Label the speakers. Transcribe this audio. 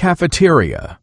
Speaker 1: cafeteria.